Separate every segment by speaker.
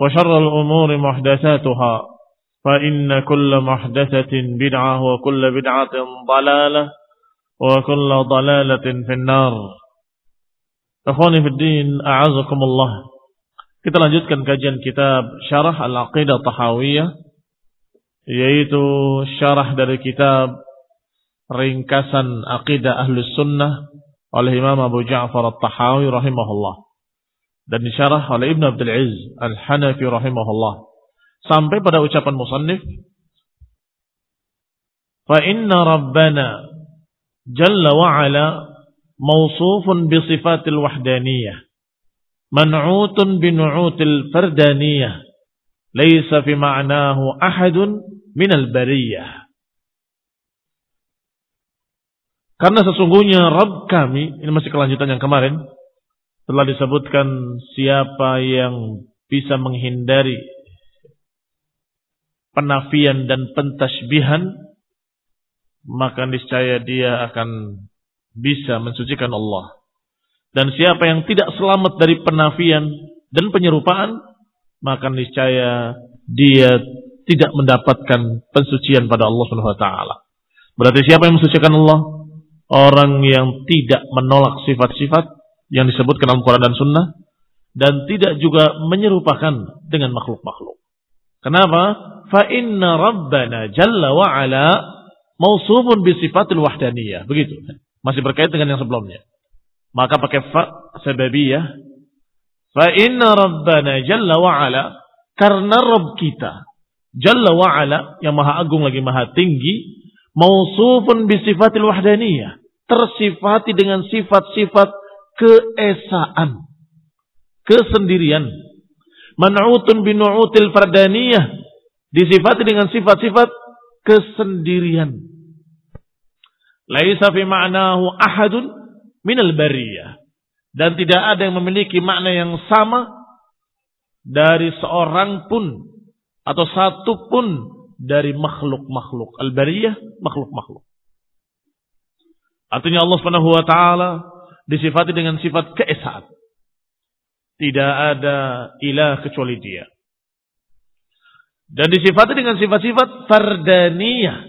Speaker 1: وشر الأمور محدثاتها فإن كل محدثة بدعة وكل بدعة ضلالة وكل ضلالة في النار Akhwani fi din, a'azakumullah. Kita lanjutkan kajian kitab Syarah Al-Aqidah Tahawiyah yaitu syarah dari kitab Ringkasan Aqidah Ahlus Sunnah oleh Imam Abu Ja'far At-Tahawi rahimahullah dan disyarah oleh Ibn Abdul Aziz Al-Hanafi rahimahullah. Sampai pada ucapan musannif fa inna rabbana jalla wa ala mawsufun bi sifatil wahdaniyah man'utun bi nu'util fardaniyah laysa fi ma'nahu ahadun min al-bariyah karena sesungguhnya Rabb kami ini masih kelanjutan yang kemarin telah disebutkan siapa yang bisa menghindari penafian dan pentasbihan maka niscaya dia akan bisa mensucikan Allah. Dan siapa yang tidak selamat dari penafian dan penyerupaan maka niscaya dia tidak mendapatkan pensucian pada Allah Subhanahu wa taala. Berarti siapa yang mensucikan Allah? Orang yang tidak menolak sifat-sifat yang disebutkan dalam Quran dan Sunnah dan tidak juga menyerupakan dengan makhluk-makhluk. Kenapa? Fa inna rabbana jalla wa ala mausubun bi sifatil wahdaniyah. Begitu. Masih berkait dengan yang sebelumnya. Maka pakai fa sababiyah. Fa inna rabbana jalla wa ala karena Rabb kita jalla wa ala yang maha agung lagi maha tinggi mausufun bi sifatil wahdaniyah. Tersifati dengan sifat-sifat keesaan, kesendirian. Man'utun binu'util fardaniyah disifati dengan sifat-sifat kesendirian. Laisa fi ma'nahu ahadun minal bariyah. Dan tidak ada yang memiliki makna yang sama dari seorang pun atau satu pun dari makhluk-makhluk. Al-bariyah makhluk-makhluk. Artinya Allah Subhanahu wa taala disifati dengan sifat keesaan. Tidak ada ilah kecuali dia. Dan disifati dengan sifat-sifat fardaniyah.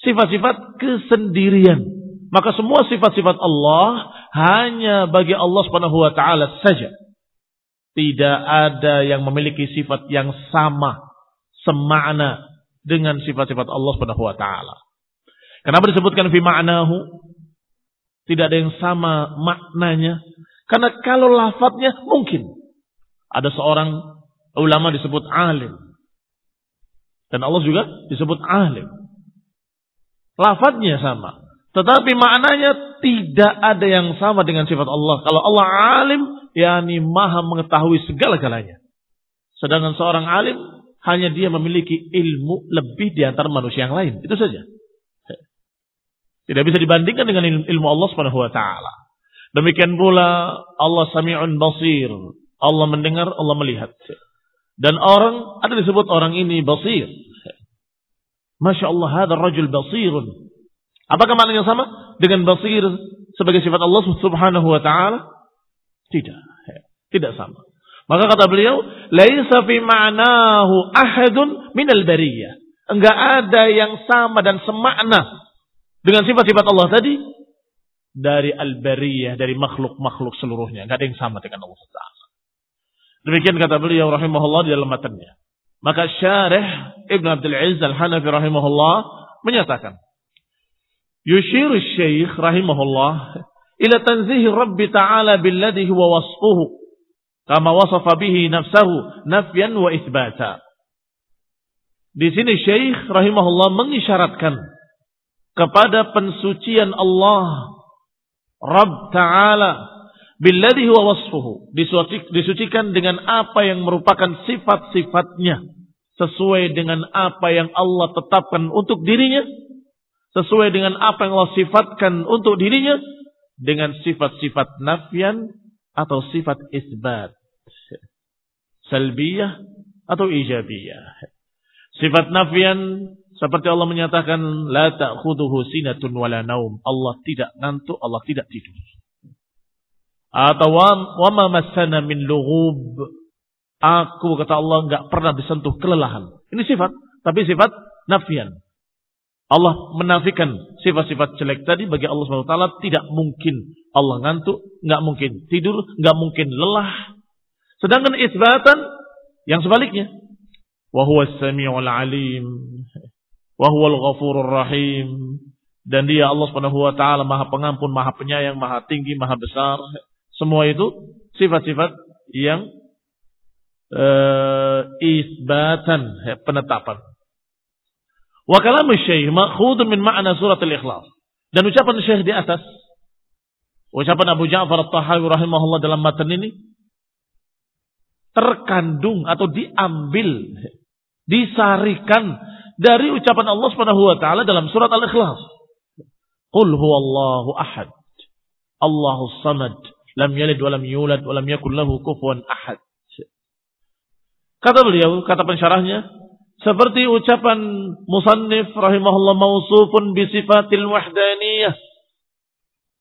Speaker 1: Sifat-sifat kesendirian. Maka semua sifat-sifat Allah hanya bagi Allah subhanahu wa ta'ala saja. Tidak ada yang memiliki sifat yang sama. Semakna dengan sifat-sifat Allah subhanahu wa ta'ala. Kenapa disebutkan fi ma'nahu? Tidak ada yang sama maknanya. Karena kalau lafadznya mungkin. Ada seorang ulama disebut alim. Dan Allah juga disebut alim. Lafadznya sama. Tetapi maknanya tidak ada yang sama dengan sifat Allah. Kalau Allah alim, yakni maha mengetahui segala-galanya. Sedangkan seorang alim hanya dia memiliki ilmu lebih di antara manusia yang lain. Itu saja. Tidak bisa dibandingkan dengan ilmu Allah Subhanahu wa taala. Demikian pula Allah Sami'un Basir. Allah mendengar, Allah melihat. Dan orang ada disebut orang ini basir. Masya Allah, ada rajul basirun. Apakah maknanya sama dengan basir sebagai sifat Allah Subhanahu wa taala? Tidak. Tidak sama. Maka kata beliau, laisa fi ma'nahu ahadun minal bariyah. Enggak ada yang sama dan semakna dengan sifat-sifat Allah tadi dari al-bariyah, dari makhluk-makhluk seluruhnya. Enggak ada yang sama dengan Allah Taala. Demikian kata beliau rahimahullah di dalam matanya. Maka syarih Ibn Abdul Aziz Al-Hanafi rahimahullah menyatakan, Yushiru Syekh rahimahullah ila tanzihi Rabbi Ta'ala billadhi huwa wasfuhu kama wasafa bihi nafsahu nafyan wa isbata. Di sini Syekh rahimahullah mengisyaratkan kepada pensucian Allah Rabb Ta'ala billadhi huwa wasfuhu. Disucikan dengan apa yang merupakan sifat-sifatnya sesuai dengan apa yang Allah tetapkan untuk dirinya sesuai dengan apa yang Allah sifatkan untuk dirinya dengan sifat-sifat nafian atau sifat isbat salbiyah atau ijabiyah. Sifat nafian seperti Allah menyatakan la ta'khudhuhu sinatun wala naum Allah tidak ngantuk Allah tidak tidur atau wa ma massana min lughub aku kata Allah enggak pernah disentuh kelelahan ini sifat tapi sifat nafian Allah menafikan sifat-sifat jelek tadi bagi Allah SWT tidak mungkin Allah ngantuk, nggak mungkin tidur, nggak mungkin lelah. Sedangkan isbatan yang sebaliknya. Wahuwa sami'ul alim. Wahuwa ghafurur rahim. Dan dia Allah Subhanahu wa taala Maha Pengampun, Maha Penyayang, Maha Tinggi, Maha Besar. Semua itu sifat-sifat yang uh, isbatan, penetapan. Wa kalamu syekh ma'khudun min ma'na surat al-ikhlas. Dan ucapan syekh di atas, ucapan Abu Ja'far at-Tahawi rahimahullah dalam matan ini, terkandung atau diambil, disarikan dari ucapan Allah Subhanahu wa taala dalam surat Al-Ikhlas. Qul huwallahu ahad. Allahu samad. Lam yalid wa lam yulad wa lam yakul lahu kufuwan ahad. Kata beliau, kata pensyarahnya, seperti ucapan musannif rahimahullah mausufun bisifatil wahdaniyah.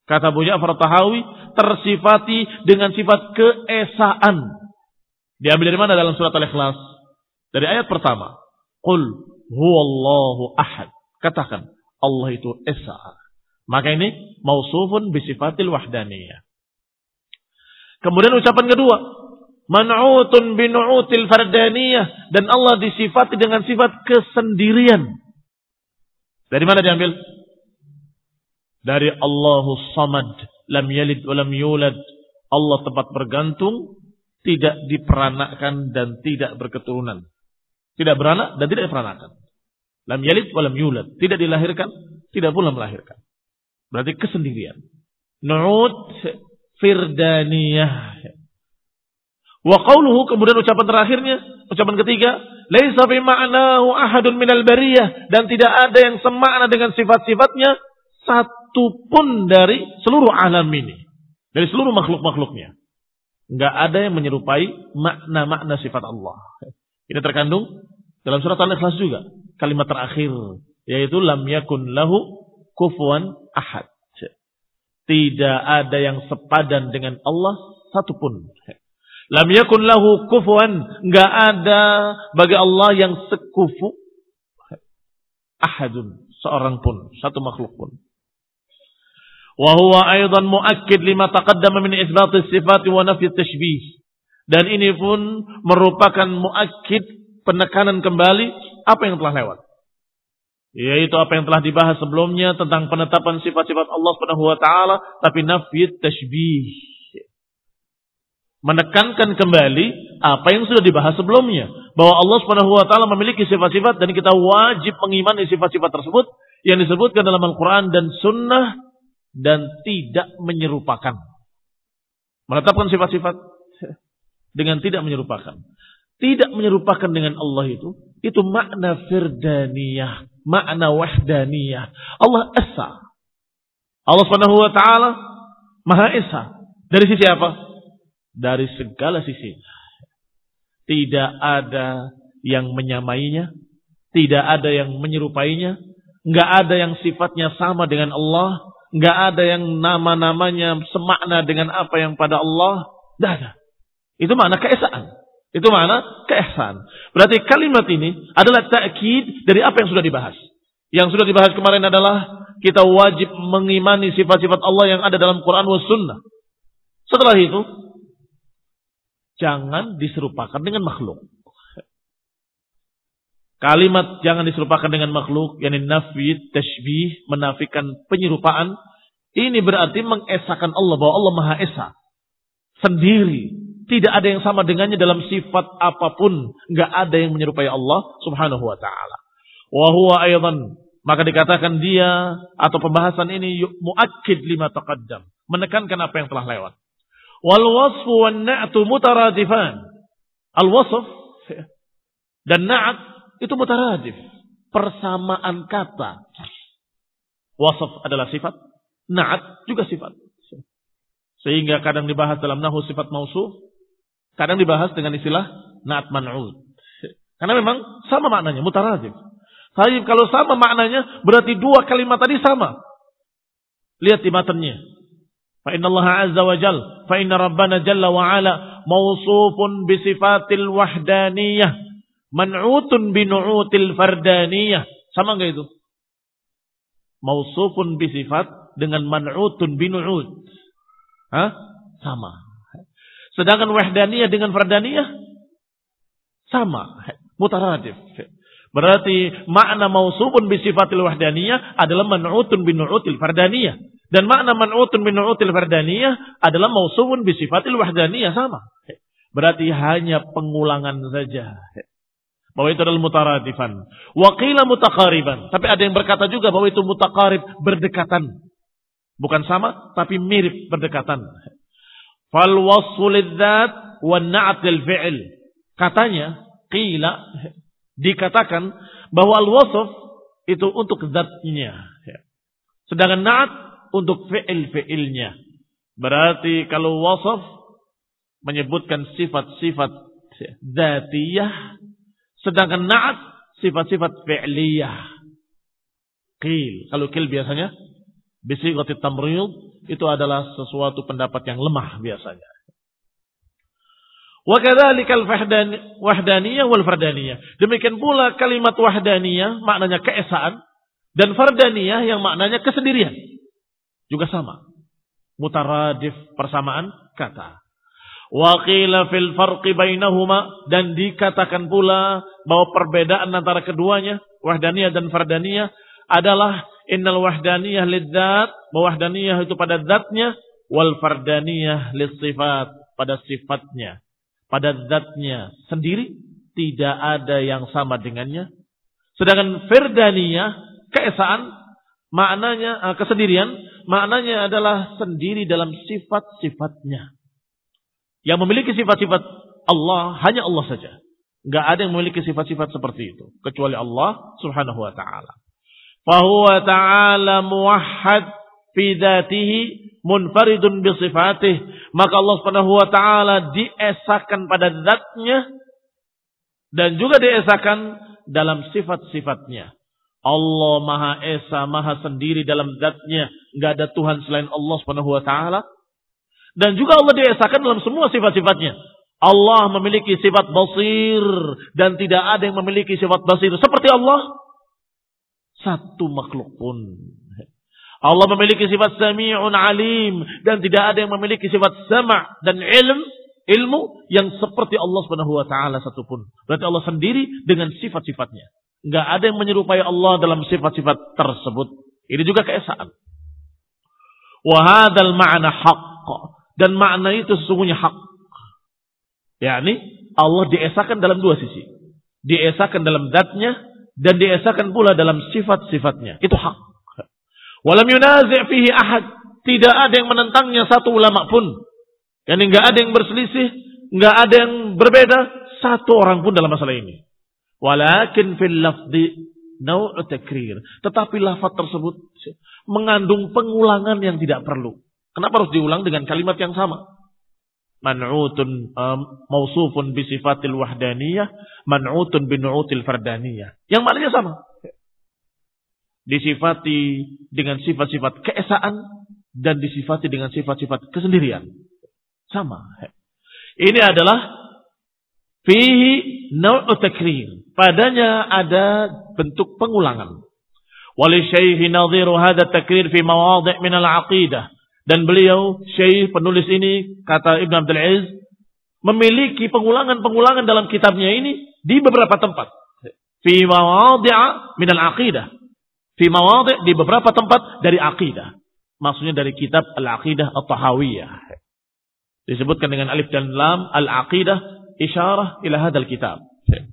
Speaker 1: Kata Abu Ja'far Tahawi tersifati dengan sifat keesaan. Diambil dari mana dalam surat Al-Ikhlas? Dari ayat pertama. Qul huwallahu ahad. Katakan Allah itu esa. Maka ini mausufun bisifatil wahdaniyah. Kemudian ucapan kedua, man'utun binu'util fardaniyah dan Allah disifati dengan sifat kesendirian. Dari mana diambil? Dari Allahu Samad, lam yalid wa lam yulad. Allah tempat bergantung, tidak diperanakkan dan tidak berketurunan. Tidak beranak dan tidak diperanakan. Lam yalid wa lam yulad. Tidak dilahirkan, tidak pula melahirkan. Berarti kesendirian. Nu'ud firdaniyah Wa qawluhu kemudian ucapan terakhirnya, ucapan ketiga, laisa fi ma'nahu ahadun minal bariyah dan tidak ada yang semakna dengan sifat-sifatnya satu pun dari seluruh alam ini. Dari seluruh makhluk-makhluknya. Enggak ada yang menyerupai makna-makna sifat Allah. Ini terkandung dalam surat Al-Ikhlas juga. Kalimat terakhir. Yaitu lam yakun lahu kufuan ahad. Tidak ada yang sepadan dengan Allah satupun. Lam yakun lahu kufuan. Enggak ada bagi Allah yang sekufu. Ahadun. Seorang pun. Satu makhluk pun. Wahuwa aydan muakkid lima taqaddama min isbatis sifat wa nafi tashbih. Dan ini pun merupakan muakkid penekanan kembali apa yang telah lewat. Yaitu apa yang telah dibahas sebelumnya tentang penetapan sifat-sifat Allah Subhanahu wa taala tapi nafi tashbih menekankan kembali apa yang sudah dibahas sebelumnya bahwa Allah Subhanahu wa taala memiliki sifat-sifat dan kita wajib mengimani sifat-sifat tersebut yang disebutkan dalam Al-Quran dan Sunnah dan tidak menyerupakan. Menetapkan sifat-sifat dengan tidak menyerupakan. Tidak menyerupakan dengan Allah itu, itu makna firdaniyah, makna wahdaniyah. Allah Esa. Allah Subhanahu wa taala Maha Esa. Dari sisi apa? Dari segala sisi. Tidak ada yang menyamainya, tidak ada yang menyerupainya, nggak ada yang sifatnya sama dengan Allah, nggak ada yang nama-namanya semakna dengan apa yang pada Allah, tidak ada. Itu makna keesaan. Itu makna keesaan. Berarti kalimat ini adalah ta'kid dari apa yang sudah dibahas. Yang sudah dibahas kemarin adalah kita wajib mengimani sifat-sifat Allah yang ada dalam Quran dan Sunnah. Setelah itu, jangan diserupakan dengan makhluk. Kalimat jangan diserupakan dengan makhluk, yakni nafi, tashbih, menafikan penyerupaan. Ini berarti mengesahkan Allah bahwa Allah Maha Esa. Sendiri. Tidak ada yang sama dengannya dalam sifat apa pun. Enggak ada yang menyerupai Allah subhanahu wa ta'ala. Wahuwa aydan. Maka dikatakan dia atau pembahasan ini muakkid lima taqaddam. Menekankan apa yang telah lewat. Wal wasfu wan na'tu mutaradifan. Al wasf dan na'at itu mutaradif. Persamaan kata. Wasf adalah sifat. Na'at juga sifat. Sehingga kadang dibahas dalam nahu sifat mausuf. Kadang dibahas dengan istilah na'at man'ud. Karena memang sama maknanya, mutaradif. Tapi kalau sama maknanya, berarti dua kalimat tadi sama. Lihat di matanya. Fa inna Allah azza wa jal, fa inna rabbana jalla wa ala mausufun bisifatil wahdaniyah Man'utun binu'util fardaniyah. Sama enggak itu? Mausufun bisifat dengan man'utun binu'ud. Hah? Sama. Sedangkan wahdaniyah dengan fardaniyah sama. Mutaradif. Berarti makna mausufun bisifatil wahdaniyah adalah man'utun binu'util fardaniyah. Dan makna man'utun binu'util fardaniyah adalah mausufun bisifatil wahdaniyah sama. Berarti hanya pengulangan saja. Bahwa itu adalah mutaradifan. Wakila mutakariban. Tapi ada yang berkata juga bahwa itu mutakarib berdekatan. Bukan sama, tapi mirip berdekatan. Fal wasulidzat wa na'atil fi'il. Katanya, qila, dikatakan bahwa al-wasf itu untuk zatnya. Sedangkan na'at untuk fi'il-fi'ilnya. Berarti kalau wasf menyebutkan sifat-sifat zatiyah Sedangkan na'at sifat-sifat fi'liyah. Qil. Kalau qil biasanya bisigati tamriyud itu adalah sesuatu pendapat yang lemah biasanya. Wa wahdaniyah wal fardaniyah. Demikian pula kalimat wahdaniyah maknanya keesaan dan fardaniyah yang maknanya kesendirian. Juga sama. Mutaradif persamaan kata. Waqila fil farqi bainahuma dan dikatakan pula bahwa perbedaan antara keduanya wahdaniyah dan fardaniyah adalah innal wahdaniyah lidzat wahdaniyah itu pada zatnya wal fardaniyah sifat pada sifatnya pada zatnya sendiri tidak ada yang sama dengannya sedangkan fardaniyah keesaan maknanya eh, kesendirian maknanya adalah sendiri dalam sifat-sifatnya yang memiliki sifat-sifat Allah hanya Allah saja. Enggak ada yang memiliki sifat-sifat seperti itu kecuali Allah Subhanahu wa taala. Fahuwa ta'ala muwahhad fi dzatihi munfaridun bi sifatih. Maka Allah Subhanahu wa taala diesakan pada zatnya dan juga diesakan dalam sifat-sifatnya. Allah Maha Esa, Maha sendiri dalam zatnya. Enggak ada Tuhan selain Allah Subhanahu wa taala. Dan juga Allah diesakan dalam semua sifat-sifatnya. Allah memiliki sifat basir dan tidak ada yang memiliki sifat basir seperti Allah. Satu makhluk pun. Allah memiliki sifat sami'un alim dan tidak ada yang memiliki sifat sama' dan ilm ilmu yang seperti Allah Subhanahu wa taala satupun. Berarti Allah sendiri dengan sifat-sifatnya. Enggak ada yang menyerupai Allah dalam sifat-sifat tersebut. Ini juga keesaan. Wa hadzal ma'na haqq. Dan makna itu sesungguhnya hak. yakni Allah diesakan dalam dua sisi. Diesakan dalam zatnya dan diesakan pula dalam sifat-sifatnya. Itu hak. Walam yunazi' fihi ahad. Tidak ada yang menentangnya satu ulama pun. Yani nggak ada yang berselisih, nggak ada yang berbeda satu orang pun dalam masalah ini. Walakin fil lafzi nau'u takrir. Tetapi lafaz tersebut mengandung pengulangan yang tidak perlu. Kenapa harus diulang dengan kalimat yang sama? Man'utun mausufun bi sifatil wahdaniyah, man'utun bi nu'util fardaniyah. Yang maknanya sama. Disifati dengan sifat-sifat keesaan dan disifati dengan sifat-sifat kesendirian. Sama. Ini adalah fihi naw'u takrir. Padanya ada bentuk pengulangan. Wali syaihi nadhiru hadha takrir fi mawadhi' min al-aqidah. Dan beliau, syekh penulis ini, kata Ibn Abdul Aziz, memiliki pengulangan-pengulangan dalam kitabnya ini di beberapa tempat. Fi mawadhi' min al-aqidah. Fi mawadhi' di beberapa tempat dari aqidah. Maksudnya dari kitab Al-Aqidah At-Tahawiyah. Disebutkan dengan alif dan lam al-aqidah isyarah ila hadal kitab.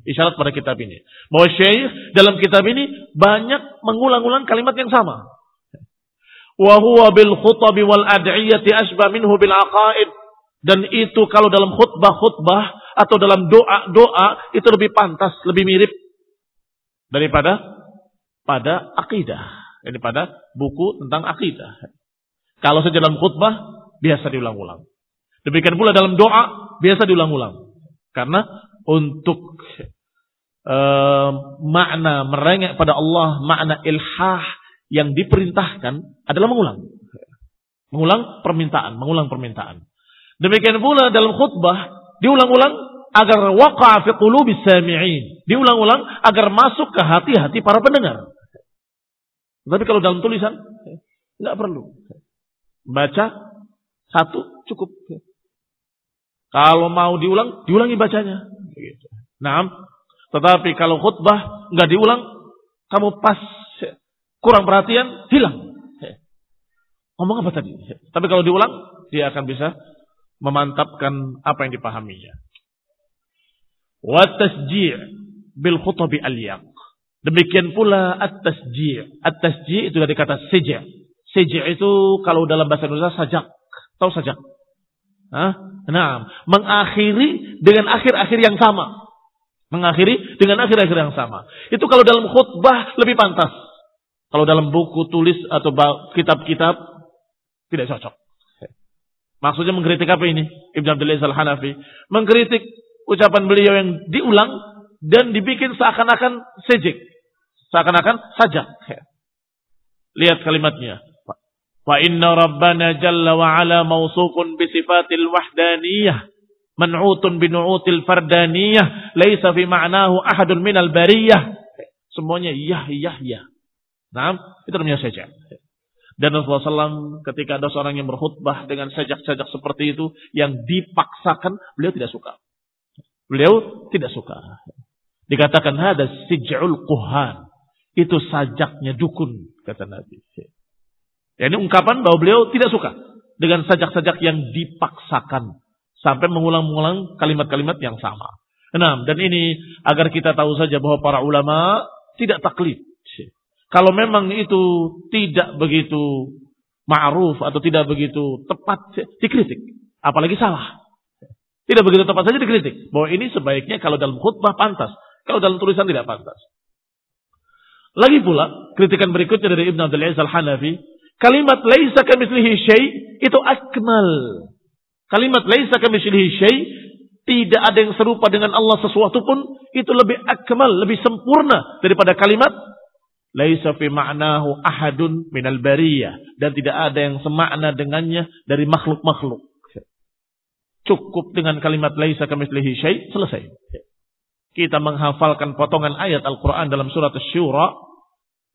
Speaker 1: Isyarat pada kitab ini. Bahwa syekh dalam kitab ini banyak mengulang-ulang kalimat yang sama. Wa huwa bil khutabi wal ad'iyati asbah minhu bil aqaid. Dan itu kalau dalam khutbah-khutbah atau dalam doa-doa itu lebih pantas, lebih mirip daripada pada akidah. Daripada buku tentang akidah. Kalau saja dalam khutbah biasa diulang-ulang. Demikian pula dalam doa biasa diulang-ulang. Karena untuk uh, makna merengek pada Allah, makna ilhah yang diperintahkan adalah mengulang. Mengulang permintaan, mengulang permintaan. Demikian pula dalam khutbah diulang-ulang agar waqa'a fi qulubi sami'in. Diulang-ulang agar masuk ke hati-hati para pendengar. Tapi kalau dalam tulisan enggak perlu. Baca satu cukup. Kalau mau diulang, diulangi bacanya. Nah, tetapi kalau khutbah nggak diulang, kamu pas kurang perhatian, hilang. Ngomong apa tadi? Tapi kalau diulang, dia akan bisa memantapkan apa yang dipahaminya. Wa bil khutabi al Demikian pula at-tasji'. At-tasji' itu dari kata seja. Seja itu kalau dalam bahasa Indonesia sajak. Tahu sajak? Hah? Nah, mengakhiri dengan akhir-akhir yang sama. Mengakhiri dengan akhir-akhir yang sama. Itu kalau dalam khutbah lebih pantas. Kalau dalam buku tulis atau kitab-kitab tidak cocok. Maksudnya mengkritik apa ini? Ibn Abdul al-Hanafi. Mengkritik ucapan beliau yang diulang dan dibikin seakan-akan sejik. Seakan-akan sajak. Lihat kalimatnya. Wa inna rabbana jalla wa ala mawsufun bi sifatil wahdaniyah. Man'utun bi nu'util fardaniyah. Laisa fi ma'nahu ahadun minal bariyah. Semuanya yah, yah, yah. Nah, itu namanya sajak. Dan Rasulullah SAW ketika ada seorang yang berkhutbah dengan sajak-sajak seperti itu yang dipaksakan, beliau tidak suka. Beliau tidak suka. Dikatakan ada sij'ul kuhan. Itu sajaknya dukun, kata Nabi. Ya, ini ungkapan bahwa beliau tidak suka dengan sajak-sajak yang dipaksakan sampai mengulang-ulang kalimat-kalimat yang sama. Nah, dan ini agar kita tahu saja bahwa para ulama tidak taklid. Kalau memang itu tidak begitu ma'ruf atau tidak begitu tepat dikritik, apalagi salah. Tidak begitu tepat saja dikritik. Bahwa ini sebaiknya kalau dalam khutbah pantas, kalau dalam tulisan tidak pantas. Lagi pula, kritikan berikutnya dari Ibn Abdul Aziz Al-Hanafi, Kalimat laisa kamitslihi syai itu akmal. Kalimat laisa kamitslihi syai tidak ada yang serupa dengan Allah sesuatu pun itu lebih akmal, lebih sempurna daripada kalimat laisa fi ma'nahu ahadun minal bariyah dan tidak ada yang semakna dengannya dari makhluk-makhluk. Cukup dengan kalimat laisa kamitslihi syai selesai. Kita menghafalkan potongan ayat Al-Qur'an dalam surat Asy-Syura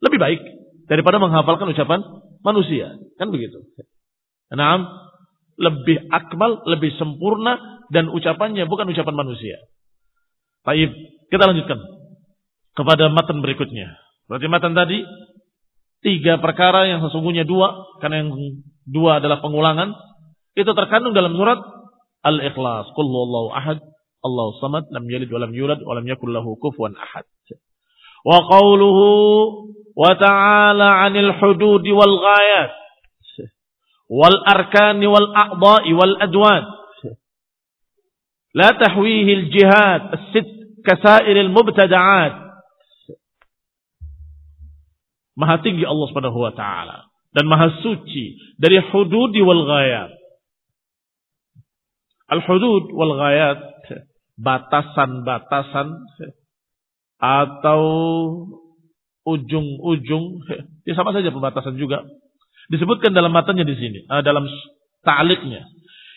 Speaker 1: lebih baik daripada menghafalkan ucapan manusia. Kan begitu. Nah, lebih akmal, lebih sempurna dan ucapannya bukan ucapan manusia. Baik, kita lanjutkan kepada matan berikutnya. Berarti matan tadi tiga perkara yang sesungguhnya dua, karena yang dua adalah pengulangan, itu terkandung dalam surat Al-Ikhlas. Qul ahad, Allahu samad, lam yalid wa lam yulad wa lam yakul lahu kufuwan ahad. Wa qawluhu wa ta'ala 'anil hudud wal ghayat wal arkani wal a'dha'i wal adwan. La tahwihi al jihad as-sitt kasair al mubtada'at. Maha tinggi Allah Subhanahu wa taala. Dan maha suci dari hudud wal ghayat. Al-hudud wal ghayat batasan-batasan atau ujung-ujung ya sama saja pembatasan juga. Disebutkan dalam matanya di sini uh, dalam ta'liqnya.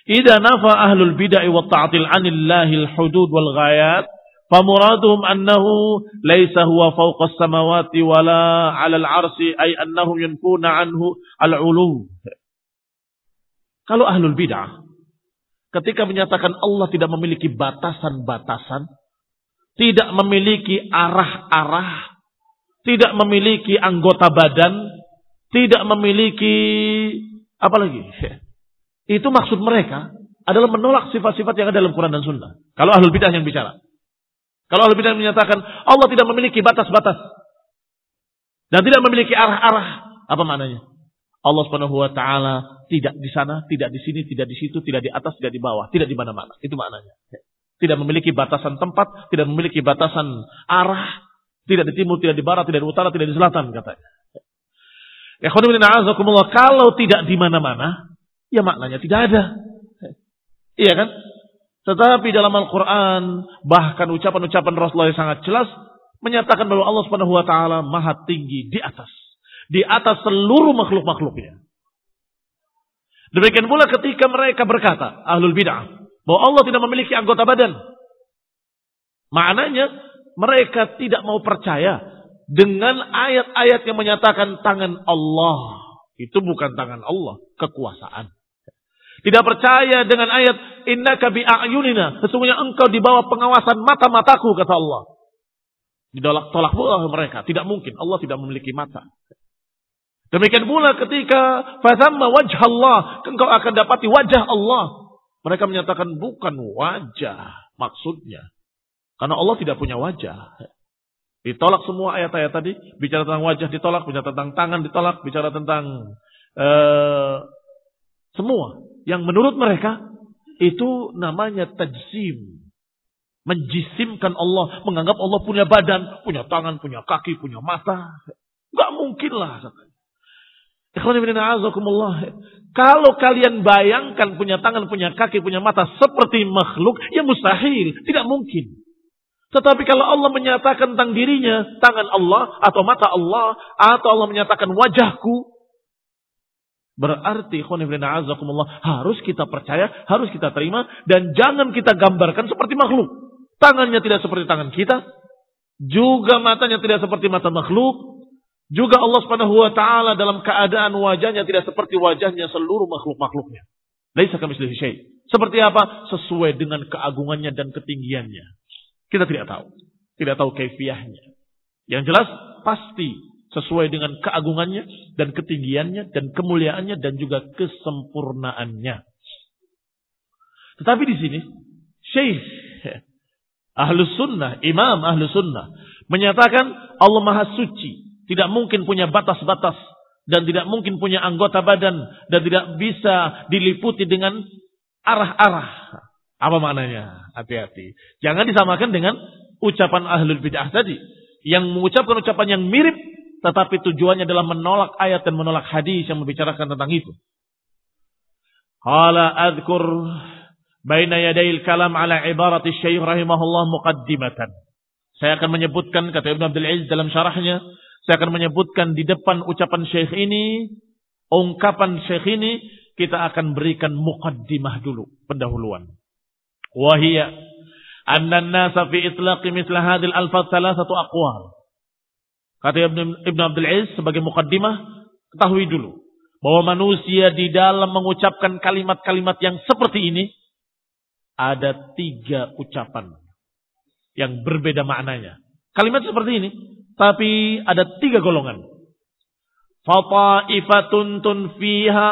Speaker 1: Idza nafa ahlul bid'ah wa ta'til 'anillahil hudud wal ghayat famuraduhum annahu laysa huwa fawqa as-samawati wala 'ala al-'arsy ay annahum yanfuna 'anhu al-'ulu kalau ahlul bid'ah ketika menyatakan Allah tidak memiliki batasan-batasan tidak memiliki arah-arah, tidak memiliki anggota badan, tidak memiliki apa lagi? Itu maksud mereka adalah menolak sifat-sifat yang ada dalam Quran dan Sunnah. Kalau ahlul bidah yang bicara. Kalau ahlul bidah menyatakan Allah tidak memiliki batas-batas dan tidak memiliki arah-arah, apa maknanya? Allah Subhanahu wa taala tidak di sana, tidak di sini, tidak di situ, tidak di atas, tidak di bawah, tidak di mana-mana. Itu maknanya. Tidak memiliki batasan tempat, tidak memiliki batasan arah, tidak di timur, tidak di barat, tidak di utara, tidak di selatan katanya. Kalau tidak di mana-mana, ya maknanya tidak ada. Iya kan? Tetapi dalam Al-Quran, bahkan ucapan-ucapan Rasulullah yang sangat jelas, menyatakan bahwa Allah Subhanahu wa taala maha tinggi di atas. Di atas seluruh makhluk-makhluknya. Demikian pula ketika mereka berkata, ahlul bid'ah, bahwa Allah tidak memiliki anggota badan. Maknanya mereka tidak mau percaya dengan ayat-ayat yang menyatakan tangan Allah. Itu bukan tangan Allah, kekuasaan. Tidak percaya dengan ayat innaka bi'ayunina. Sesungguhnya engkau di bawah pengawasan mata-mataku kata Allah. Didolak tolak pula mereka. Tidak mungkin. Allah tidak memiliki mata. Demikian pula ketika fasamma wajah Allah. Engkau akan dapati wajah Allah. Mereka menyatakan bukan wajah maksudnya. Karena Allah tidak punya wajah. Ditolak semua ayat-ayat tadi. Bicara tentang wajah ditolak. Bicara tentang tangan ditolak. Bicara tentang uh, semua. Yang menurut mereka itu namanya tajsim. Menjisimkan Allah. Menganggap Allah punya badan. Punya tangan, punya kaki, punya mata. Gak mungkin lah. Kalau kalian bayangkan punya tangan, punya kaki, punya mata seperti makhluk, ya mustahil, tidak mungkin. Tetapi kalau Allah menyatakan tentang dirinya, tangan Allah atau mata Allah, atau Allah menyatakan wajahku, berarti harus kita percaya, harus kita terima, dan jangan kita gambarkan seperti makhluk. Tangannya tidak seperti tangan kita, juga matanya tidak seperti mata makhluk, juga Allah Subhanahu wa taala dalam keadaan wajahnya tidak seperti wajahnya seluruh makhluk-makhluknya. Laisa. Seperti apa? Sesuai dengan keagungannya dan ketinggiannya. Kita tidak tahu. Tidak tahu kaifiahnya. Yang jelas pasti sesuai dengan keagungannya dan ketinggiannya dan kemuliaannya dan juga kesempurnaannya. Tetapi di sini Syekh Ahlus Sunnah, Imam Ahlus Sunnah menyatakan Allah Maha Suci tidak mungkin punya batas-batas dan tidak mungkin punya anggota badan dan tidak bisa diliputi dengan arah-arah. Apa maknanya? Hati-hati. Jangan disamakan dengan ucapan ahlul bid'ah tadi yang mengucapkan ucapan yang mirip tetapi tujuannya adalah menolak ayat dan menolak hadis yang membicarakan tentang itu. Qala adkur baina yadayil kalam ala ibarati syekh rahimahullah muqaddimatan. Saya akan menyebutkan kata Ibn Abdul Aziz dalam syarahnya saya akan menyebutkan di depan ucapan syekh ini, ungkapan syekh ini, kita akan berikan muqaddimah dulu, pendahuluan. Wahia, anna nasa fi itlaqi misla hadil alfaz satu aqwal. Kata Ibn, Abdul Aziz sebagai muqaddimah, ketahui dulu bahwa manusia di dalam mengucapkan kalimat-kalimat yang seperti ini ada tiga ucapan yang berbeda maknanya. Kalimat seperti ini tapi ada tiga golongan. Fata'ifatun tunfiha,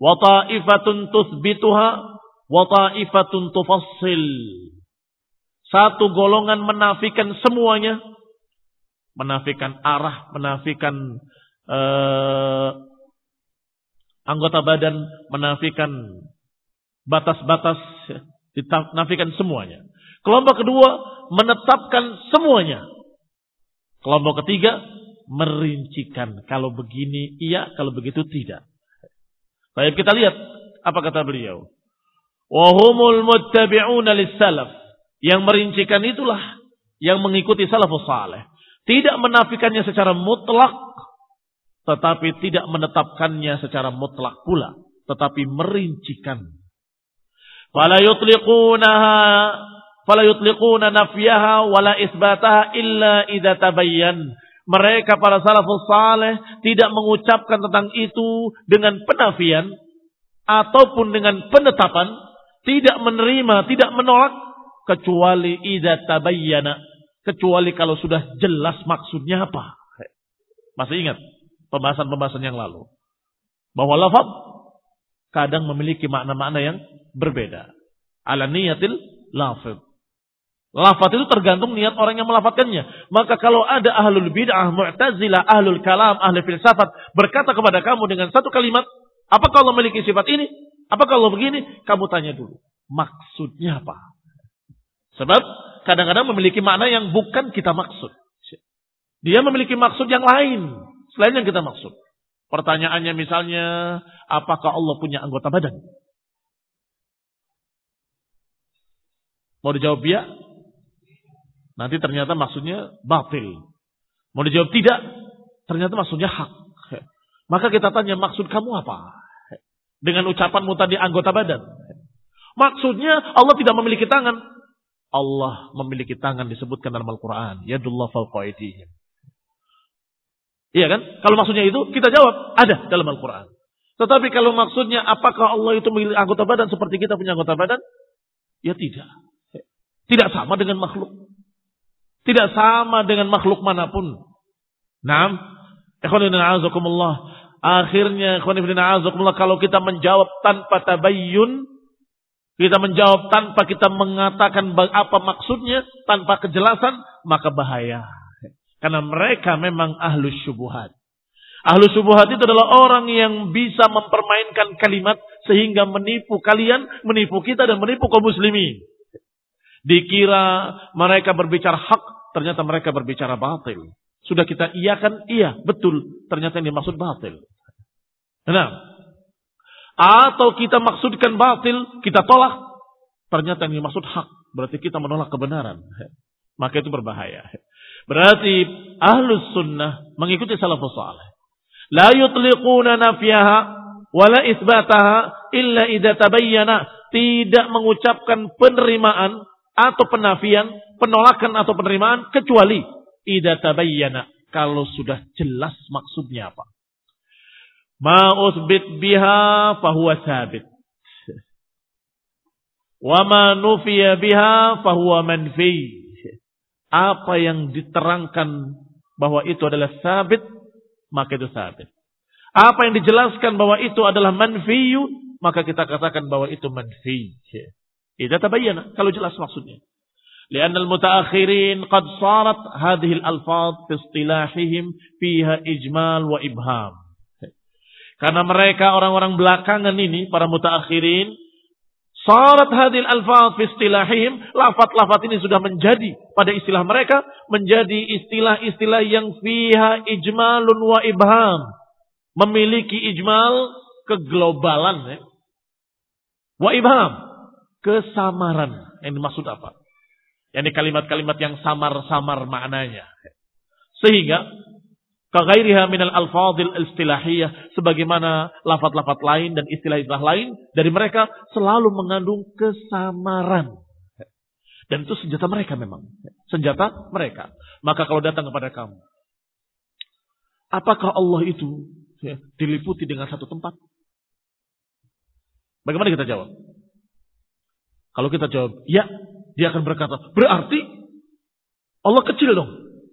Speaker 1: wa ta'ifatun tuthbituha, wa ta'ifatun tufassil. Satu golongan menafikan semuanya, menafikan arah, menafikan uh, anggota badan, menafikan batas-batas, dinafikan semuanya. Kelompok kedua menetapkan semuanya. Kelompok ketiga merincikan. Kalau begini iya, kalau begitu tidak. Baik kita lihat apa kata beliau. Wahumul muttabi'una lis-salaf. Yang merincikan itulah yang mengikuti salafus saleh. Tidak menafikannya secara mutlak, tetapi tidak menetapkannya secara mutlak pula, tetapi merincikan. Fala yutliqunaha fala yutliquna nafyaha wala isbataha illa idza. Mereka para salafus saleh tidak mengucapkan tentang itu dengan penafian ataupun dengan penetapan, tidak menerima, tidak menolak kecuali idza tabayyana, kecuali kalau sudah jelas maksudnya apa. Masih ingat pembahasan-pembahasan yang lalu bahwa lafaz kadang memiliki makna-makna yang berbeda. Ala niyatil lafaz. Lafat itu tergantung niat orang yang melafatkannya. Maka kalau ada ahlul bid'ah, mu'tazilah, ahlul kalam, ahli filsafat berkata kepada kamu dengan satu kalimat, apakah Allah memiliki sifat ini? Apakah Allah begini? Kamu tanya dulu. Maksudnya apa? Sebab kadang-kadang memiliki makna yang bukan kita maksud. Dia memiliki maksud yang lain selain yang kita maksud. Pertanyaannya misalnya, apakah Allah punya anggota badan? Mau dijawab ya? Nanti ternyata maksudnya batil. Mau dijawab tidak, ternyata maksudnya hak. Maka kita tanya maksud kamu apa? Dengan ucapanmu tadi anggota badan. Maksudnya Allah tidak memiliki tangan. Allah memiliki tangan disebutkan dalam Al-Quran. Yadullah fauqaidihim. Iya kan? Kalau maksudnya itu, kita jawab. Ada dalam Al-Quran. Tetapi kalau maksudnya apakah Allah itu memiliki anggota badan seperti kita punya anggota badan? Ya tidak. Tidak sama dengan makhluk. Tidak sama dengan makhluk mana pun. Naam. azakumullah. Akhirnya azakumullah kalau kita menjawab tanpa tabayyun, kita menjawab tanpa kita mengatakan apa maksudnya, tanpa kejelasan, maka bahaya. Karena mereka memang ahlus syubuhat. Ahlus syubuhat itu adalah orang yang bisa mempermainkan kalimat sehingga menipu kalian, menipu kita dan menipu kaum muslimin. Dikira mereka berbicara hak, ternyata mereka berbicara batil. Sudah kita iakan, iya, betul. Ternyata yang dimaksud batil. Nah, atau kita maksudkan batil, kita tolak. Ternyata yang dimaksud hak. Berarti kita menolak kebenaran. Maka itu berbahaya. Berarti ahlus sunnah mengikuti salafus salih. La yutliquna nafyaha wala isbataha illa idha tabayyana. Tidak mengucapkan penerimaan atau penafian, penolakan atau penerimaan kecuali idza tabayyana kalau sudah jelas maksudnya apa. Ma usbit biha fahuwa sabit. Wa ma nufiya biha fahuwa manfi. Apa yang diterangkan bahwa itu adalah sabit, maka itu sabit. Apa yang dijelaskan bahwa itu adalah manfiyu, maka kita katakan bahwa itu manfi. Idza tabayyana kalau jelas maksudnya. لأن المتأخرين قد صارت هذه الألفاظ في اصطلاحهم فيها إجمال وإبهام. karena mereka orang-orang belakangan ini, para mutaakhirin, Sarat hadil alfaz fi istilahihim, lafat-lafat ini sudah menjadi pada istilah mereka menjadi istilah-istilah yang fiha ijmalun wa ibham. Memiliki ijmal keglobalan ya. Wa ibham kesamaran. Yang dimaksud apa? Yang kalimat-kalimat yang samar-samar maknanya. Sehingga kagairiha minal alfadil istilahiyah sebagaimana lafat-lafat lain dan istilah-istilah lain dari mereka selalu mengandung kesamaran. Dan itu senjata mereka memang. Senjata mereka. Maka kalau datang kepada kamu. Apakah Allah itu ya, diliputi dengan satu tempat? Bagaimana kita jawab? Kalau kita jawab, ya, dia akan berkata, berarti Allah kecil dong.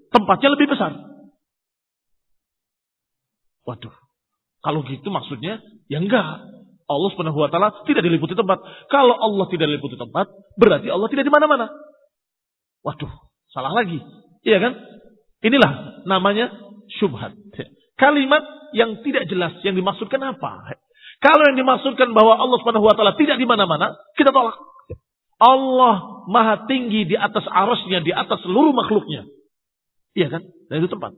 Speaker 1: Tempatnya lebih besar. Waduh. Kalau gitu maksudnya, ya enggak. Allah subhanahu wa ta'ala tidak diliputi tempat. Kalau Allah tidak diliputi tempat, berarti Allah tidak di mana-mana. Waduh, salah lagi. Iya kan? Inilah namanya syubhat. Kalimat yang tidak jelas yang dimaksudkan apa? Kalau yang dimaksudkan bahwa Allah Subhanahu wa taala tidak di mana-mana, kita tolak. Allah maha tinggi di atas arasnya, di atas seluruh makhluknya. Iya kan? Dan itu tempat.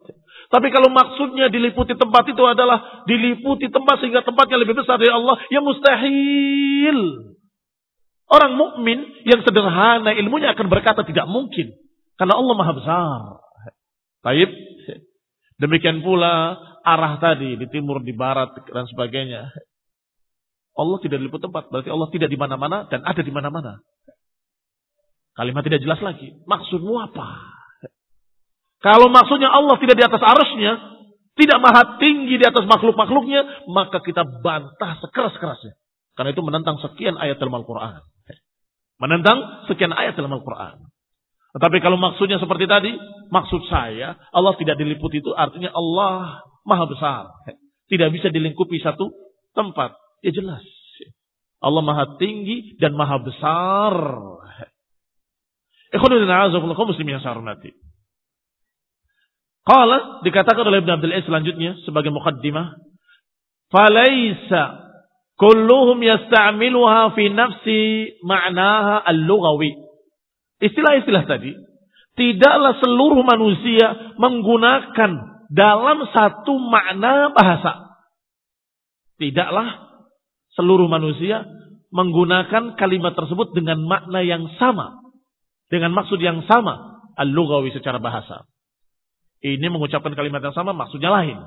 Speaker 1: Tapi kalau maksudnya diliputi tempat itu adalah diliputi tempat sehingga tempatnya lebih besar dari Allah, ya mustahil. Orang mukmin yang sederhana ilmunya akan berkata tidak mungkin. Karena Allah maha besar. Taib. Demikian pula arah tadi di timur, di barat dan sebagainya. Allah tidak diliput tempat, berarti Allah tidak di mana-mana dan ada di mana-mana. Kalimat tidak jelas lagi. Maksudmu apa? Kalau maksudnya Allah tidak di atas arusnya, tidak maha tinggi di atas makhluk-makhluknya, maka kita bantah sekeras-kerasnya. Karena itu menentang sekian ayat dalam Al-Quran. Menentang sekian ayat dalam Al-Quran. Tetapi kalau maksudnya seperti tadi, maksud saya, Allah tidak diliputi itu artinya Allah maha besar. Tidak bisa dilingkupi satu tempat. Ya jelas. Allah maha tinggi dan maha besar. Ikhwanuddin azakullah kaum muslimin yang. Qala dikatakan oleh Ibn Abdul Aziz selanjutnya sebagai mukaddimah, "Falaisa kulluhum yasta'miluha fi nafsi ma'naha al-lughawi." Istilah-istilah tadi tidaklah seluruh manusia menggunakan dalam satu makna bahasa. Tidaklah seluruh manusia menggunakan kalimat tersebut dengan makna yang sama. Dengan maksud yang sama. Al-lughawi secara bahasa. Ini mengucapkan kalimat yang sama, maksudnya lain.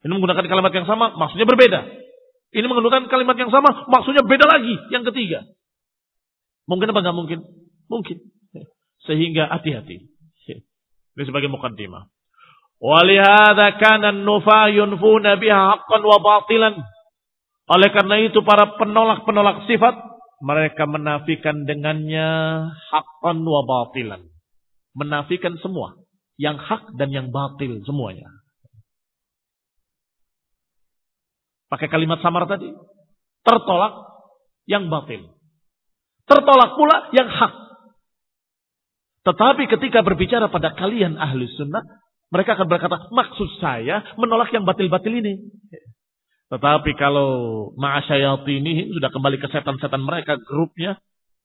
Speaker 1: Ini menggunakan kalimat yang sama, maksudnya berbeda. Ini menggunakan kalimat yang sama, maksudnya beda lagi. Yang ketiga. Mungkin apa nggak mungkin? Mungkin. Sehingga hati-hati. Ini sebagai mukaddimah. Walihada kana nufa yunfuna biha haqqan wa batilan. Oleh karena itu para penolak-penolak sifat mereka menafikan dengannya haqqan wa batilan. Menafikan semua, yang hak dan yang batil semuanya. Pakai kalimat samar tadi, tertolak yang batil. Tertolak pula yang hak. Tetapi ketika berbicara pada kalian ahli sunnah, mereka akan berkata, maksud saya menolak yang batil-batil ini. Tetapi kalau ini sudah kembali ke setan-setan mereka, grupnya,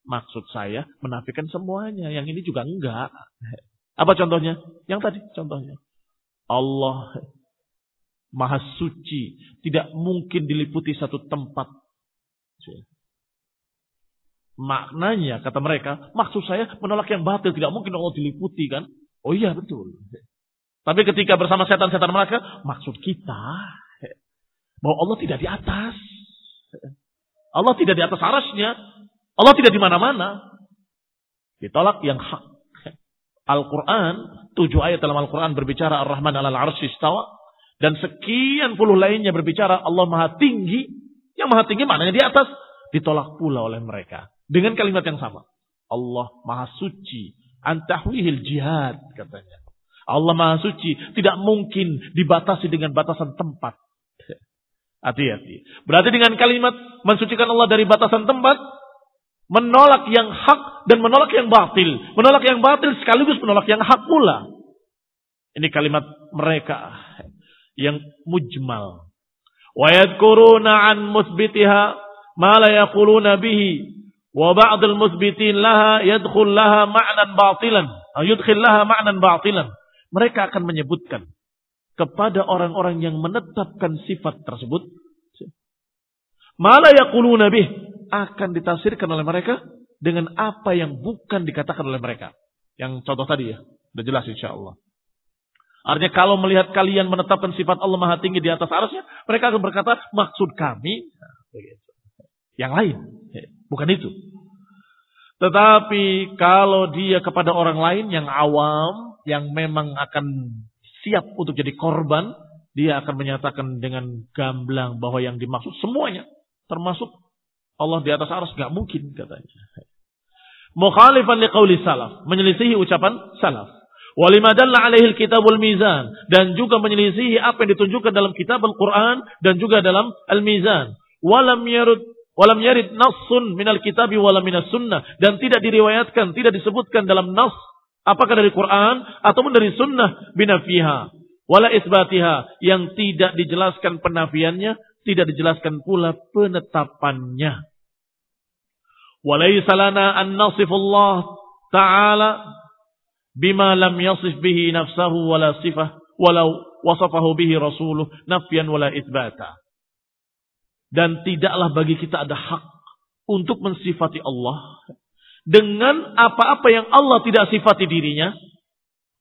Speaker 1: maksud saya menafikan semuanya. Yang ini juga enggak. Apa contohnya? Yang tadi contohnya. Allah Maha Suci. Tidak mungkin diliputi satu tempat. Maknanya, kata mereka, maksud saya menolak yang batil. Tidak mungkin Allah diliputi kan? Oh iya betul. Tapi ketika bersama setan-setan mereka, maksud kita bahwa Allah tidak di atas. Allah tidak di atas arasnya. Allah tidak di mana-mana. Ditolak yang hak. Al-Quran, tujuh ayat dalam Al-Quran berbicara Ar-Rahman ala al-arshi istawa. Dan sekian puluh lainnya berbicara Allah maha tinggi. Yang maha tinggi maknanya di atas. Ditolak pula oleh mereka. Dengan kalimat yang sama. Allah maha suci. Antahwihil jihad katanya. Allah maha suci. Tidak mungkin dibatasi dengan batasan tempat. Hati-hati. Berarti dengan kalimat mensucikan Allah dari batasan tempat, menolak yang hak dan menolak yang batil. Menolak yang batil sekaligus menolak yang hak pula. Ini kalimat mereka yang mujmal. Wa yadkuruna an musbitiha ma la yaquluna bihi wa al musbitin laha yadkhul laha ma'nan batilan. Yudkhil laha ma'nan batilan. Mereka akan menyebutkan kepada orang-orang yang menetapkan sifat tersebut malah yaquluna bih akan ditafsirkan oleh mereka dengan apa yang bukan dikatakan oleh mereka. Yang contoh tadi ya, sudah jelas insya Allah. Artinya kalau melihat kalian menetapkan sifat Allah Maha Tinggi di atas arasnya, mereka akan berkata, maksud kami, yang lain. Bukan itu. Tetapi kalau dia kepada orang lain yang awam, yang memang akan siap untuk jadi korban, dia akan menyatakan dengan gamblang bahwa yang dimaksud semuanya, termasuk Allah di atas aras nggak mungkin katanya. Mukhalifan liqauli salaf, menyelisihi ucapan salaf. Walima dalla alaihi kitabul mizan dan juga menyelisihi apa yang ditunjukkan dalam kitab Al-Qur'an dan juga dalam Al-Mizan. Walam yarud walam yarid nassun minal kitabi wala minas sunnah dan tidak diriwayatkan, tidak disebutkan dalam nas apakah dari Quran ataupun dari sunnah binafiha wala isbatiha yang tidak dijelaskan penafiannya, tidak dijelaskan pula penetapannya. Walaysa lana an nasifullah ta'ala bima lam yasif bihi nafsahu wala sifah walau wasafahu bihi rasuluh nafyan wala isbata. Dan tidaklah bagi kita ada hak untuk mensifati Allah dengan apa-apa yang Allah tidak sifati dirinya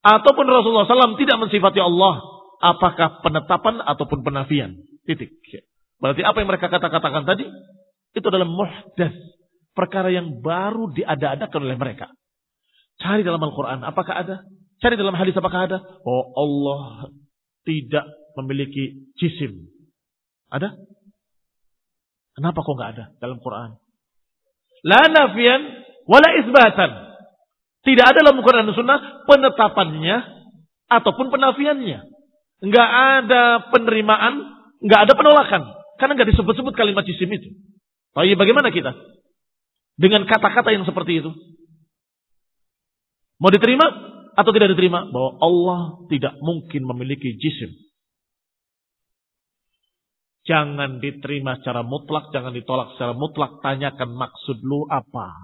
Speaker 1: ataupun Rasulullah SAW tidak mensifati Allah apakah penetapan ataupun penafian titik berarti apa yang mereka kata-katakan tadi itu adalah muhdas perkara yang baru diada-adakan oleh mereka. Cari dalam Al-Quran, apakah ada? Cari dalam hadis, apakah ada? Oh Allah tidak memiliki jisim. Ada? Kenapa kok nggak ada dalam Quran? La nafian wala isbatan. Tidak ada dalam Quran dan Sunnah penetapannya ataupun penafiannya. Enggak ada penerimaan, enggak ada penolakan. Karena enggak disebut-sebut kalimat jisim itu. Tapi bagaimana kita? Dengan kata-kata yang seperti itu. Mau diterima atau tidak diterima? Bahwa Allah tidak mungkin memiliki jisim. Jangan diterima secara mutlak, jangan ditolak secara mutlak. Tanyakan maksud lu apa.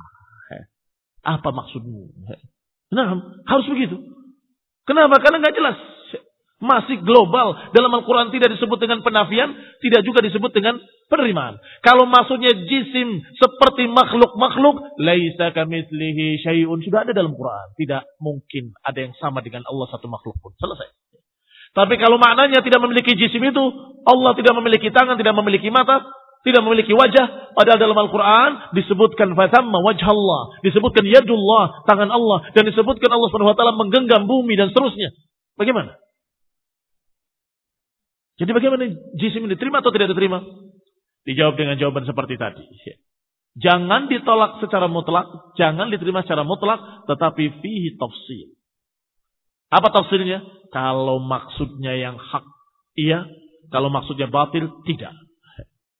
Speaker 1: Apa maksudmu? Nah, harus begitu. Kenapa? Karena nggak jelas. Masih global. Dalam Al-Quran tidak disebut dengan penafian, tidak juga disebut dengan penerimaan. Kalau maksudnya jisim seperti makhluk-makhluk, laisa kamitslihi syai'un sudah ada dalam Quran. Tidak mungkin ada yang sama dengan Allah satu makhluk pun. Selesai. Tapi kalau maknanya tidak memiliki jisim itu, Allah tidak memiliki tangan, tidak memiliki mata, tidak memiliki wajah, padahal dalam Al-Quran disebutkan fasamma wajah Allah, disebutkan yadullah, tangan Allah, dan disebutkan Allah SWT menggenggam bumi dan seterusnya. Bagaimana? Jadi bagaimana jisim ini diterima atau tidak diterima? Dijawab dengan jawaban seperti tadi. Jangan ditolak secara mutlak, jangan diterima secara mutlak, tetapi fihi tafsir. Apa tafsirnya? Kalau maksudnya yang hak, iya. Kalau maksudnya batil, tidak.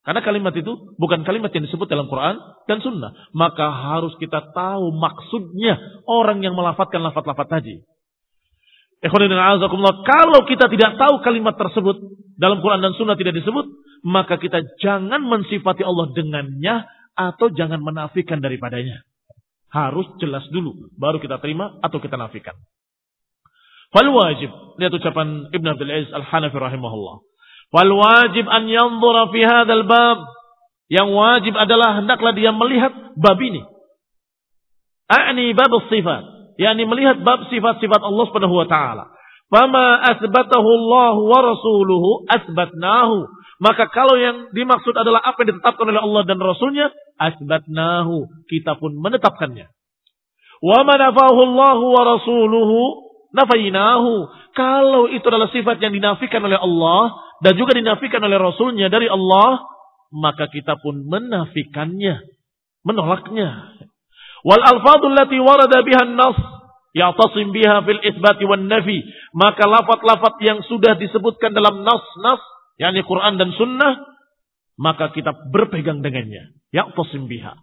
Speaker 1: Karena kalimat itu bukan kalimat yang disebut dalam Quran dan Sunnah. Maka harus kita tahu maksudnya orang yang melafatkan lafat-lafat tadi. Kalau kita tidak tahu kalimat tersebut dalam Quran dan Sunnah tidak disebut, maka kita jangan mensifati Allah dengannya atau jangan menafikan daripadanya. Harus jelas dulu, baru kita terima atau kita nafikan. Fal wajib, lihat ucapan Ibn Abdul Aziz Al-Hanafi rahimahullah. Fal wajib an yanzura fi hadzal bab. Yang wajib adalah hendaklah dia melihat bab ini. A'ni bab sifat yakni melihat bab sifat-sifat Allah Subhanahu wa taala. Fama asbatahu Allah wa rasuluhu asbatnahu. Maka kalau yang dimaksud adalah apa yang ditetapkan oleh Allah dan Rasulnya, asbatnahu. Kita pun menetapkannya. Wa manafahu Allah wa rasuluhu nafainahu. Kalau itu adalah sifat yang dinafikan oleh Allah dan juga dinafikan oleh Rasulnya dari Allah, maka kita pun menafikannya, menolaknya. Wal alfadul lati warada biha nas ya'tasim biha fil isbati wan nafi. Maka lafat-lafat yang sudah disebutkan dalam nas-nas, yakni Quran dan sunnah, maka kita berpegang dengannya. Ya'tasim biha.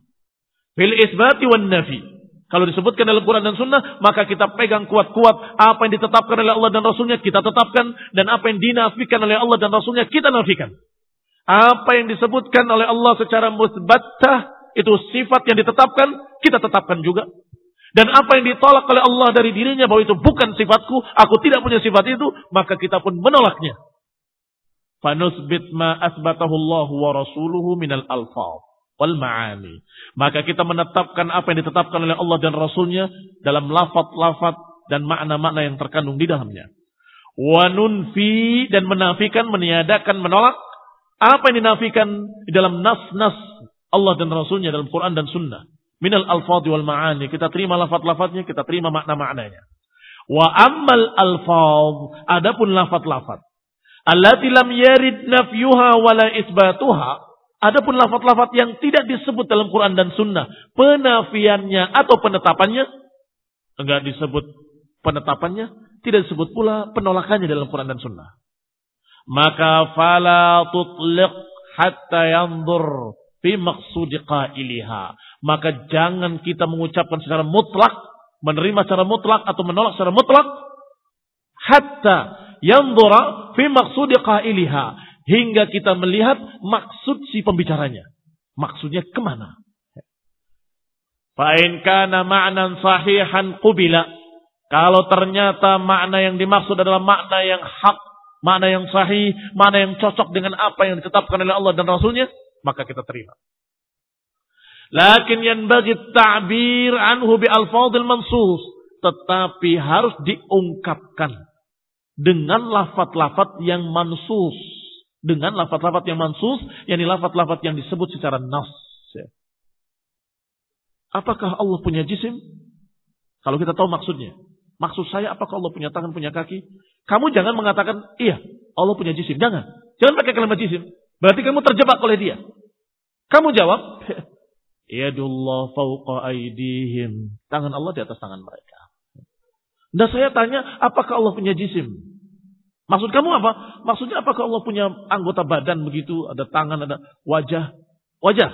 Speaker 1: Fil isbati wan nafi. Kalau disebutkan dalam Quran dan Sunnah, maka kita pegang kuat-kuat apa yang ditetapkan oleh Allah dan Rasulnya, kita tetapkan. Dan apa yang dinafikan oleh Allah dan Rasulnya, kita nafikan. Apa yang disebutkan oleh Allah secara musbattah, itu sifat yang ditetapkan, kita tetapkan juga. Dan apa yang ditolak oleh Allah dari dirinya bahwa itu bukan sifatku, aku tidak punya sifat itu, maka kita pun menolaknya. Fanusbit ma asbatahu Allah wa rasuluhu minal alfaz wal ma'ani. Maka kita menetapkan apa yang ditetapkan oleh Allah dan Rasulnya dalam lafat-lafat dan makna-makna yang terkandung di dalamnya. Wa nunfi dan menafikan, meniadakan, menolak apa yang dinafikan di dalam nas-nas Allah dan Rasulnya dalam Quran dan Sunnah. Minal alfadhi wal ma'ani. Kita terima lafad-lafadnya, kita terima makna-maknanya. Wa ammal alfadh. Adapun lafad-lafad. Allati lam yarid nafyuha wala isbatuha. Adapun lafad-lafad yang tidak disebut dalam Quran dan Sunnah. Penafiannya atau penetapannya. Enggak disebut penetapannya. Tidak disebut pula penolakannya dalam Quran dan Sunnah. Maka fala tutliq hatta yandur fi maksudi qailiha. Maka jangan kita mengucapkan secara mutlak, menerima secara mutlak atau menolak secara mutlak hatta yanzura fi maqsudi qailiha hingga kita melihat maksud si pembicaranya. Maksudnya ke mana? Fa'in kana ma'nan sahihan qubila. Kalau ternyata makna yang dimaksud adalah makna yang hak, makna yang sahih, makna yang cocok dengan apa yang ditetapkan oleh Allah dan Rasulnya, maka kita terima. Lakin yang bagi ta'bir anhu bi alfadil mansus. Tetapi harus diungkapkan dengan lafat-lafat yang mansus. Dengan lafat-lafat yang mansus, yakni lafat-lafat yang disebut secara nas. Apakah Allah punya jisim? Kalau kita tahu maksudnya. Maksud saya apakah Allah punya tangan, punya kaki? Kamu jangan mengatakan, iya Allah punya jisim. Jangan. Jangan pakai kalimat jisim. Berarti kamu terjebak oleh dia. Kamu jawab, Yadullah fauqa aidihim. Tangan Allah di atas tangan mereka. Dan saya tanya, apakah Allah punya jisim? Maksud kamu apa? Maksudnya apakah Allah punya anggota badan begitu? Ada tangan, ada wajah. Wajah.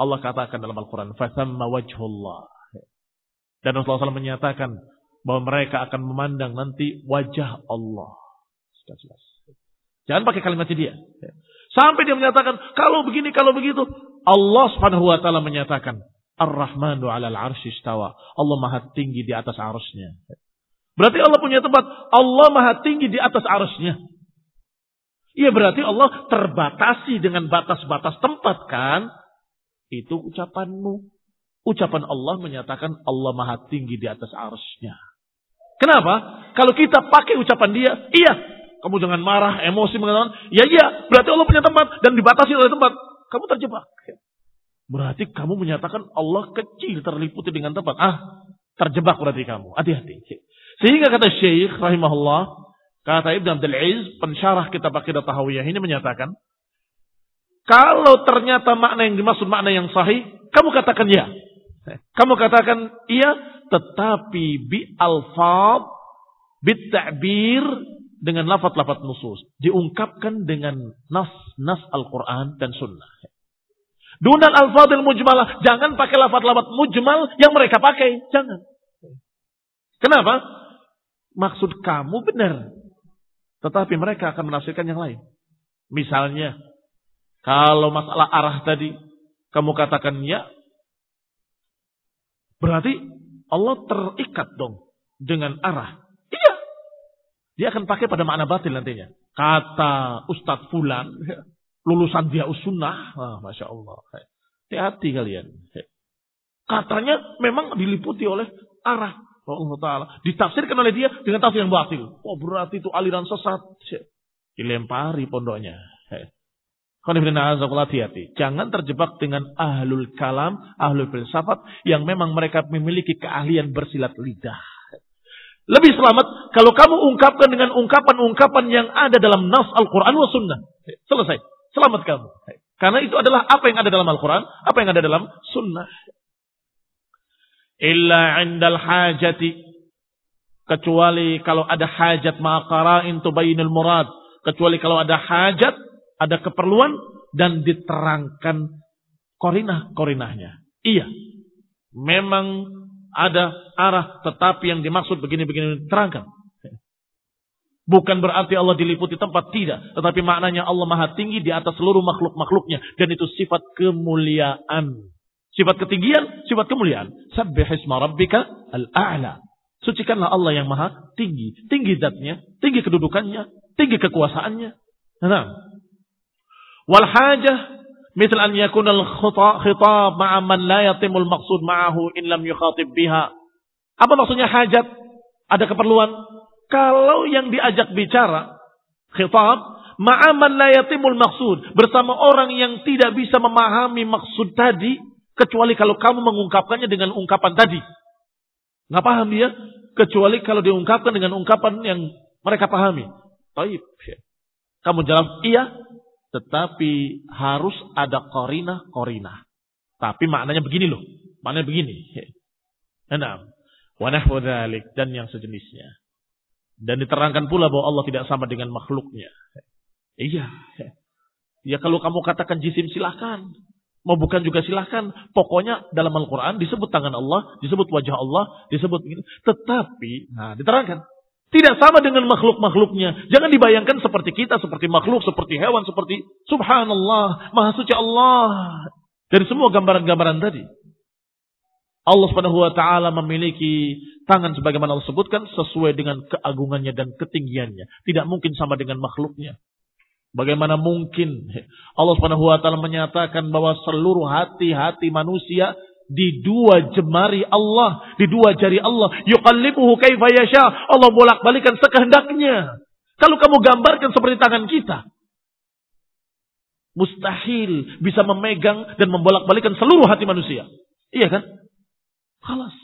Speaker 1: Allah katakan dalam Al-Quran. Fathamma wajhullah. Dan Rasulullah SAW menyatakan bahwa mereka akan memandang nanti wajah Allah. Sudah jelas. Jangan pakai kalimatnya dia. Sampai dia menyatakan, kalau begini, kalau begitu. Allah subhanahu wa ta'ala menyatakan, Ar-Rahmanu alal arshi istawa. Allah maha tinggi di atas arusnya. Berarti Allah punya tempat. Allah maha tinggi di atas arusnya. Iya berarti Allah terbatasi dengan batas-batas tempat kan? Itu ucapanmu. Ucapan Allah menyatakan Allah maha tinggi di atas arusnya. Kenapa? Kalau kita pakai ucapan dia, iya. Kamu jangan marah, emosi mengatakan, ya iya, berarti Allah punya tempat dan dibatasi oleh tempat. Kamu terjebak. Berarti kamu menyatakan Allah kecil terliputi dengan tempat. Ah, terjebak berarti kamu. Hati-hati. Sehingga kata Syekh rahimahullah, kata Ibn Abdul Aziz, pensyarah kitab Aqidah Tahawiyah ini menyatakan, kalau ternyata makna yang dimaksud makna yang sahih, kamu katakan ya. Kamu katakan iya, tetapi bi alfab, bit ta'bir dengan lafat-lafat nusus. Diungkapkan dengan nas-nas Al-Quran dan sunnah. Dunal alfadil mujmalah. Jangan pakai lafat-lafat mujmal yang mereka pakai. Jangan. Kenapa? Maksud kamu benar. Tetapi mereka akan menafsirkan yang lain. Misalnya, kalau masalah arah tadi kamu katakan ya, berarti Allah terikat dong dengan arah. Dia akan pakai pada makna batil nantinya. Kata Ustadz Fulan, lulusan dia usunnah. Ah, Masya Allah. Hati-hati kalian. Katanya memang diliputi oleh arah. Allah Ta'ala. Ditafsirkan oleh dia dengan tafsir yang batil. Oh berarti itu aliran sesat. Dilempari pondoknya. hati-hati. Jangan terjebak dengan ahlul kalam, ahlul filsafat yang memang mereka memiliki keahlian bersilat lidah. Lebih selamat kalau kamu ungkapkan dengan ungkapan-ungkapan yang ada dalam nas Al-Quran wa sunnah. Selesai. Selamat kamu. Karena itu adalah apa yang ada dalam Al-Quran, apa yang ada dalam sunnah. Illa indal hajati. Kecuali kalau ada hajat ma'aqara'in tubayinul murad. Kecuali kalau ada hajat ada keperluan dan diterangkan korinah-korinahnya. Iya, memang ada arah tetapi yang dimaksud begini-begini diterangkan. Bukan berarti Allah diliputi tempat, tidak. Tetapi maknanya Allah maha tinggi di atas seluruh makhluk-makhluknya. Dan itu sifat kemuliaan. Sifat ketinggian, sifat kemuliaan. Sabbihisma rabbika al-a'la. Sucikanlah Allah yang maha tinggi. Tinggi zatnya, tinggi kedudukannya, tinggi kekuasaannya. Nah, Wal hajah misal an yakun al khitab ma'a man la yatimul maqsud ma'ahu in lam yukhatib biha. Apa maksudnya hajat? Ada keperluan. Kalau yang diajak bicara khitab ma'a man la yatimul maqsud bersama orang yang tidak bisa memahami maksud tadi kecuali kalau kamu mengungkapkannya dengan ungkapan tadi. Nggak paham dia kecuali kalau diungkapkan dengan ungkapan yang mereka pahami. Taib. Kamu jawab iya, tetapi harus ada korina-korina. Tapi maknanya begini loh. Maknanya begini. Enam. Wanahwa dan yang sejenisnya. Dan diterangkan pula bahwa Allah tidak sama dengan makhluknya. Iya. Ya kalau kamu katakan jisim silahkan. Mau bukan juga silahkan. Pokoknya dalam Al-Quran disebut tangan Allah, disebut wajah Allah, disebut begini. Tetapi, nah diterangkan. Tidak sama dengan makhluk-makhluknya. Jangan dibayangkan seperti kita, seperti makhluk, seperti hewan, seperti subhanallah, maha suci Allah. Dari semua gambaran-gambaran tadi. Allah Subhanahu wa taala memiliki tangan sebagaimana Allah sebutkan sesuai dengan keagungannya dan ketinggiannya. Tidak mungkin sama dengan makhluknya. Bagaimana mungkin Allah Subhanahu wa taala menyatakan bahwa seluruh hati-hati manusia di dua jemari Allah, di dua jari Allah. Yuqallibuhu kaifa yasha. Allah bolak-balikan sekehendaknya. Kalau kamu gambarkan seperti tangan kita, mustahil bisa memegang dan membolak-balikan seluruh hati manusia. Iya kan? Halas.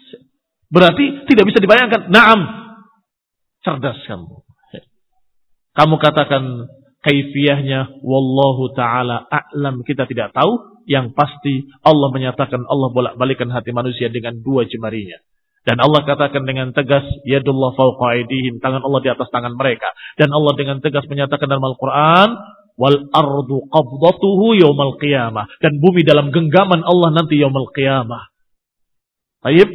Speaker 1: Berarti tidak bisa dibayangkan. Naam. Cerdas kamu. Kamu katakan kaifiyahnya wallahu taala a'lam kita tidak tahu yang pasti Allah menyatakan Allah bolak-balikan hati manusia dengan dua jemarinya. Dan Allah katakan dengan tegas, Yadullah fauqa aidihim, tangan Allah di atas tangan mereka. Dan Allah dengan tegas menyatakan dalam Al-Quran, Wal ardu qabdatuhu yawmal qiyamah. Dan bumi dalam genggaman Allah nanti yawmal qiyamah. Taib.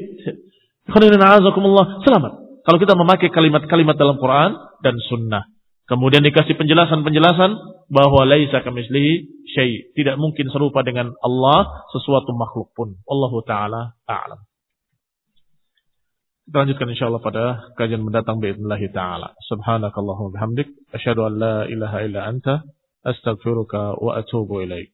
Speaker 1: Selamat. Kalau kita memakai kalimat-kalimat dalam Quran dan Sunnah. Kemudian dikasih penjelasan-penjelasan bahwa laisa kamislihi syai. Tidak mungkin serupa dengan Allah sesuatu makhluk pun. Allah taala a'lam. Kita lanjutkan insyaallah pada kajian mendatang باذنillah taala. Subhanakallahumma bihamdik asyhadu an la ilaha illa anta astaghfiruka wa atubu ilaik.